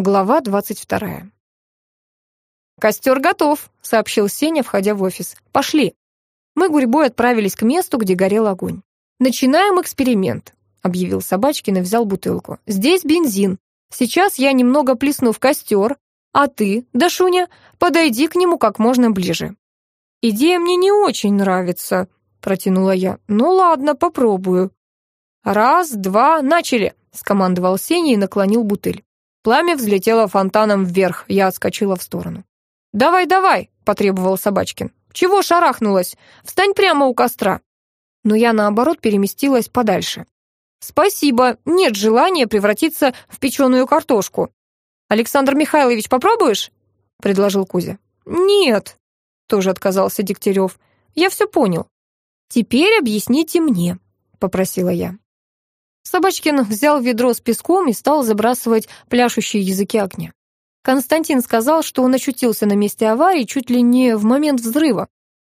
Глава двадцать вторая. «Костер готов», — сообщил Сеня, входя в офис. «Пошли». Мы гурьбой отправились к месту, где горел огонь. «Начинаем эксперимент», — объявил Собачкин и взял бутылку. «Здесь бензин. Сейчас я немного плесну в костер, а ты, Дашуня, подойди к нему как можно ближе». «Идея мне не очень нравится», — протянула я. «Ну ладно, попробую». «Раз, два, начали», — скомандовал Сеня и наклонил бутыль. Пламя взлетело фонтаном вверх, я отскочила в сторону. «Давай, давай!» — потребовал Собачкин. «Чего шарахнулась? Встань прямо у костра!» Но я, наоборот, переместилась подальше. «Спасибо, нет желания превратиться в печеную картошку». «Александр Михайлович, попробуешь?» — предложил Кузя. «Нет», — тоже отказался Дегтярев. «Я все понял». «Теперь объясните мне», — попросила я. Собачкин взял ведро с песком и стал забрасывать пляшущие языки огня. Константин сказал, что он очутился на месте аварии чуть ли не в момент взрыва.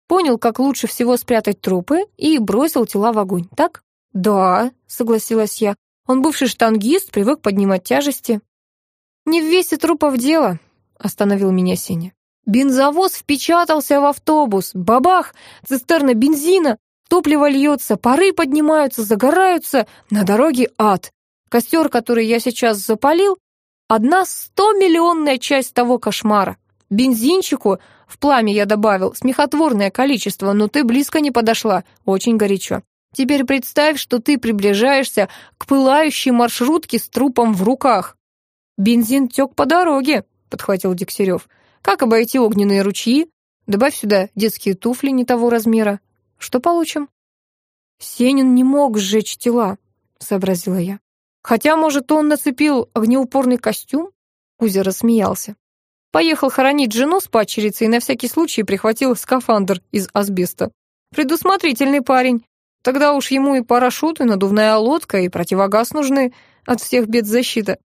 Понял, как лучше всего спрятать трупы и бросил тела в огонь, так? «Да», — согласилась я. «Он бывший штангист, привык поднимать тяжести». «Не в весе трупов дело», — остановил меня Сеня. «Бензовоз впечатался в автобус. Бабах! Цистерна бензина! Топливо льется, пары поднимаются, загораются. На дороге ад. Костер, который я сейчас запалил, Одна стомиллионная часть того кошмара. Бензинчику в пламя я добавил смехотворное количество, но ты близко не подошла, очень горячо. Теперь представь, что ты приближаешься к пылающей маршрутке с трупом в руках. Бензин тек по дороге, подхватил Дегтярев. Как обойти огненные ручьи? Добавь сюда детские туфли не того размера. Что получим? Сенин не мог сжечь тела, сообразила я. Хотя, может, он нацепил огнеупорный костюм? Кузя рассмеялся. Поехал хоронить жену с падчерицей и на всякий случай прихватил скафандр из асбеста. Предусмотрительный парень. Тогда уж ему и парашют, и надувная лодка, и противогаз нужны от всех бед защита.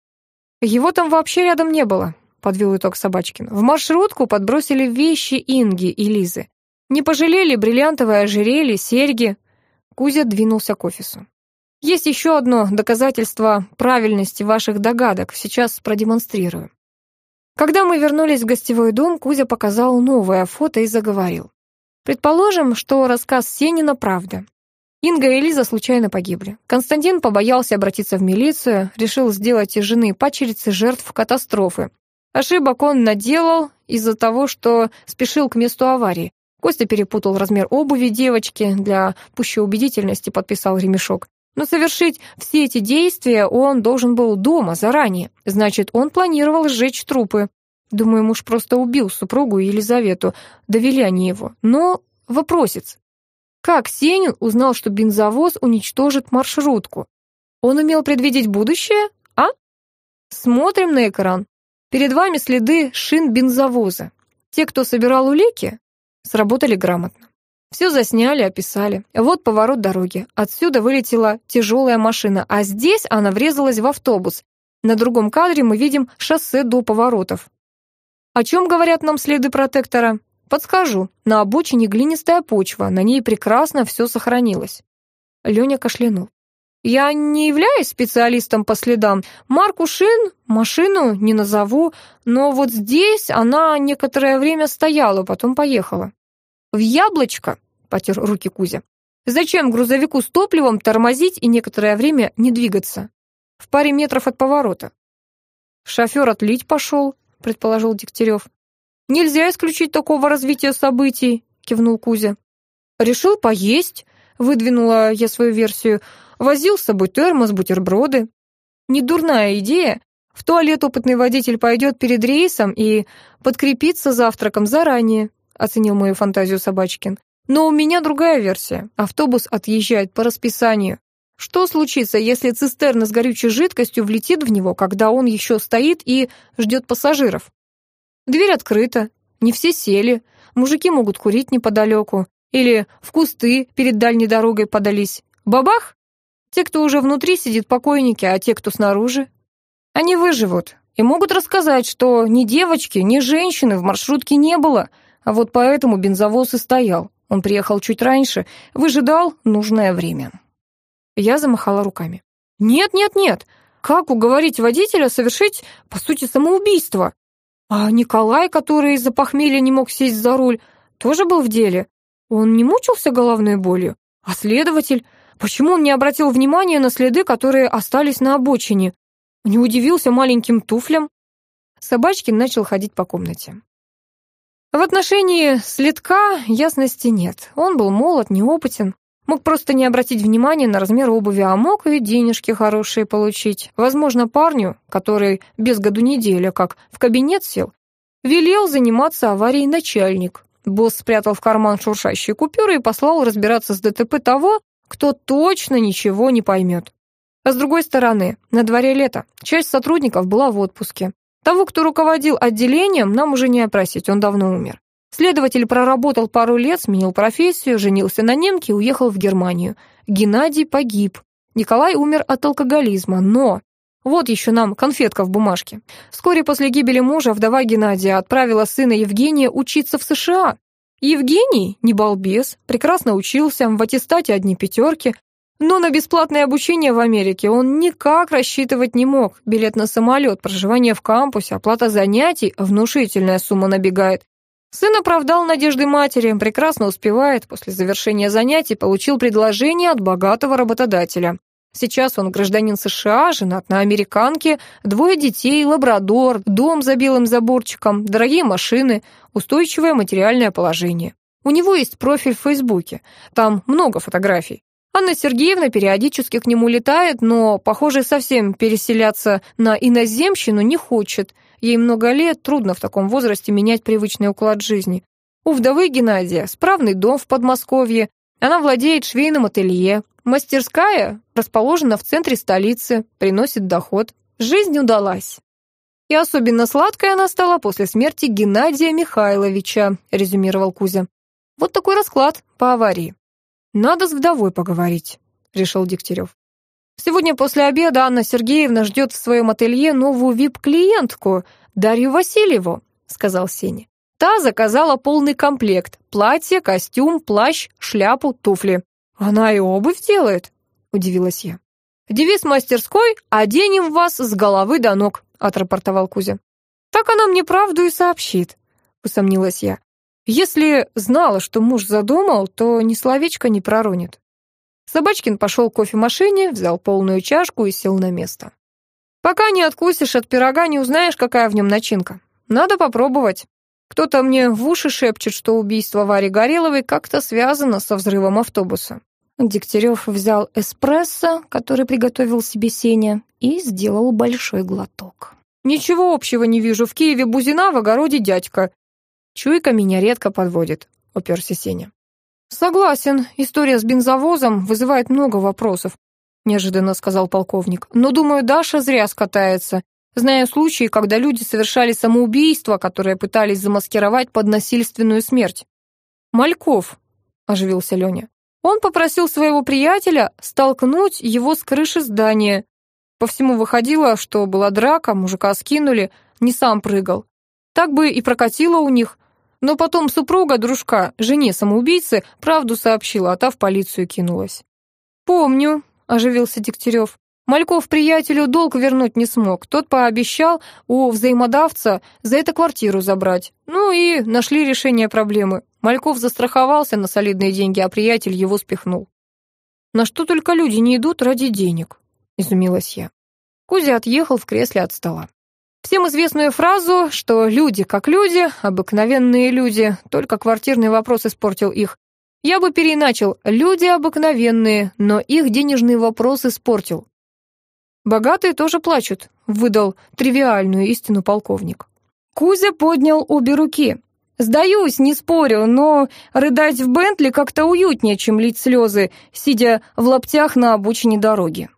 Его там вообще рядом не было, подвел итог Собачкин. В маршрутку подбросили вещи Инги и Лизы. Не пожалели бриллиантовое ожерелье, серьги. Кузя двинулся к офису. Есть еще одно доказательство правильности ваших догадок, сейчас продемонстрирую. Когда мы вернулись в гостевой дом, Кузя показал новое фото и заговорил. Предположим, что рассказ Сенина правда. Инга и Лиза случайно погибли. Константин побоялся обратиться в милицию, решил сделать из жены пачерицы жертв катастрофы. Ошибок он наделал из-за того, что спешил к месту аварии. Костя перепутал размер обуви девочки, для пущей убедительности подписал ремешок. Но совершить все эти действия он должен был дома, заранее. Значит, он планировал сжечь трупы. Думаю, муж просто убил супругу Елизавету, довели они его. Но вопросец. Как Сенин узнал, что бензовоз уничтожит маршрутку? Он умел предвидеть будущее, а? Смотрим на экран. Перед вами следы шин бензовоза. Те, кто собирал улики, сработали грамотно. Все засняли, описали. Вот поворот дороги. Отсюда вылетела тяжелая машина, а здесь она врезалась в автобус. На другом кадре мы видим шоссе до поворотов. О чем говорят нам следы протектора? Подскажу. На обочине глинистая почва, на ней прекрасно все сохранилось. Леня кашлянул. Я не являюсь специалистом по следам. Марку шин, машину не назову, но вот здесь она некоторое время стояла, потом поехала. «В яблочко!» — потер руки Кузя. «Зачем грузовику с топливом тормозить и некоторое время не двигаться? В паре метров от поворота». «Шофер отлить пошел», — предположил Дегтярев. «Нельзя исключить такого развития событий», — кивнул Кузя. «Решил поесть», — выдвинула я свою версию. «Возил с собой термос, бутерброды». «Недурная идея. В туалет опытный водитель пойдет перед рейсом и подкрепится завтраком заранее оценил мою фантазию Собачкин. Но у меня другая версия. Автобус отъезжает по расписанию. Что случится, если цистерна с горючей жидкостью влетит в него, когда он еще стоит и ждет пассажиров? Дверь открыта, не все сели, мужики могут курить неподалеку, или в кусты перед дальней дорогой подались. Бабах! Те, кто уже внутри, сидит покойники, а те, кто снаружи, они выживут и могут рассказать, что ни девочки, ни женщины в маршрутке не было, а вот поэтому бензовоз и стоял. Он приехал чуть раньше, выжидал нужное время. Я замахала руками. «Нет, нет, нет! Как уговорить водителя совершить, по сути, самоубийство? А Николай, который из-за похмелья не мог сесть за руль, тоже был в деле. Он не мучился головной болью? А следователь? Почему он не обратил внимания на следы, которые остались на обочине? Не удивился маленьким туфлям? Собачкин начал ходить по комнате. В отношении следка ясности нет. Он был молод, неопытен. Мог просто не обратить внимания на размер обуви, а мог и денежки хорошие получить. Возможно, парню, который без году неделя как в кабинет сел, велел заниматься аварией начальник. Босс спрятал в карман шуршащие купюры и послал разбираться с ДТП того, кто точно ничего не поймет. А с другой стороны, на дворе лето, часть сотрудников была в отпуске. Того, кто руководил отделением, нам уже не опросить, он давно умер. Следователь проработал пару лет, сменил профессию, женился на немке и уехал в Германию. Геннадий погиб. Николай умер от алкоголизма, но... Вот еще нам конфетка в бумажке. Вскоре после гибели мужа вдова Геннадия отправила сына Евгения учиться в США. Евгений, не балбес, прекрасно учился, в аттестате одни пятерки, но на бесплатное обучение в Америке он никак рассчитывать не мог. Билет на самолет, проживание в кампусе, оплата занятий, внушительная сумма набегает. Сын оправдал надежды матери, прекрасно успевает, после завершения занятий получил предложение от богатого работодателя. Сейчас он гражданин США, женат на американке, двое детей, лабрадор, дом за белым заборчиком, дорогие машины, устойчивое материальное положение. У него есть профиль в Фейсбуке, там много фотографий. Анна Сергеевна периодически к нему летает, но, похоже, совсем переселяться на иноземщину не хочет. Ей много лет, трудно в таком возрасте менять привычный уклад жизни. У вдовы Геннадия справный дом в Подмосковье. Она владеет швейным ателье. Мастерская расположена в центре столицы, приносит доход. Жизнь удалась. И особенно сладкой она стала после смерти Геннадия Михайловича, резюмировал Кузя. Вот такой расклад по аварии. «Надо с вдовой поговорить», — решил Дегтярев. «Сегодня после обеда Анна Сергеевна ждет в своем ателье новую вип-клиентку, Дарью Васильеву», — сказал Сеня. Та заказала полный комплект — платье, костюм, плащ, шляпу, туфли. «Она и обувь делает», — удивилась я. «Девиз мастерской «Оденем вас с головы до ног», — отрапортовал Кузя. «Так она мне правду и сообщит», — усомнилась я. Если знала, что муж задумал, то ни словечко не проронит. Собачкин пошел к кофемашине, взял полную чашку и сел на место. «Пока не откусишь от пирога, не узнаешь, какая в нем начинка. Надо попробовать. Кто-то мне в уши шепчет, что убийство Вари Гореловой как-то связано со взрывом автобуса». Дегтярев взял эспрессо, который приготовил себе Сеня, и сделал большой глоток. «Ничего общего не вижу. В Киеве Бузина, в огороде дядька. Чуйка меня редко подводит, уперся Сеня. Согласен, история с бензовозом вызывает много вопросов, неожиданно сказал полковник. Но, думаю, Даша зря скатается. Знаю случаи, когда люди совершали самоубийство, которое пытались замаскировать под насильственную смерть. Мальков, оживился Леня. Он попросил своего приятеля столкнуть его с крыши здания. По всему выходило, что была драка, мужика скинули, не сам прыгал. Так бы и прокатило у них. Но потом супруга дружка, жене самоубийцы, правду сообщила, а та в полицию кинулась. «Помню», — оживился Дегтярев. Мальков приятелю долг вернуть не смог. Тот пообещал у взаимодавца за это квартиру забрать. Ну и нашли решение проблемы. Мальков застраховался на солидные деньги, а приятель его спихнул. «На что только люди не идут ради денег?» — изумилась я. Кузя отъехал в кресле от стола. Всем известную фразу, что люди как люди, обыкновенные люди, только квартирный вопрос испортил их. Я бы переиначил «люди обыкновенные, но их денежный вопрос испортил». «Богатые тоже плачут», — выдал тривиальную истину полковник. Кузя поднял обе руки. «Сдаюсь, не спорю, но рыдать в Бентли как-то уютнее, чем лить слезы, сидя в лаптях на обочине дороги».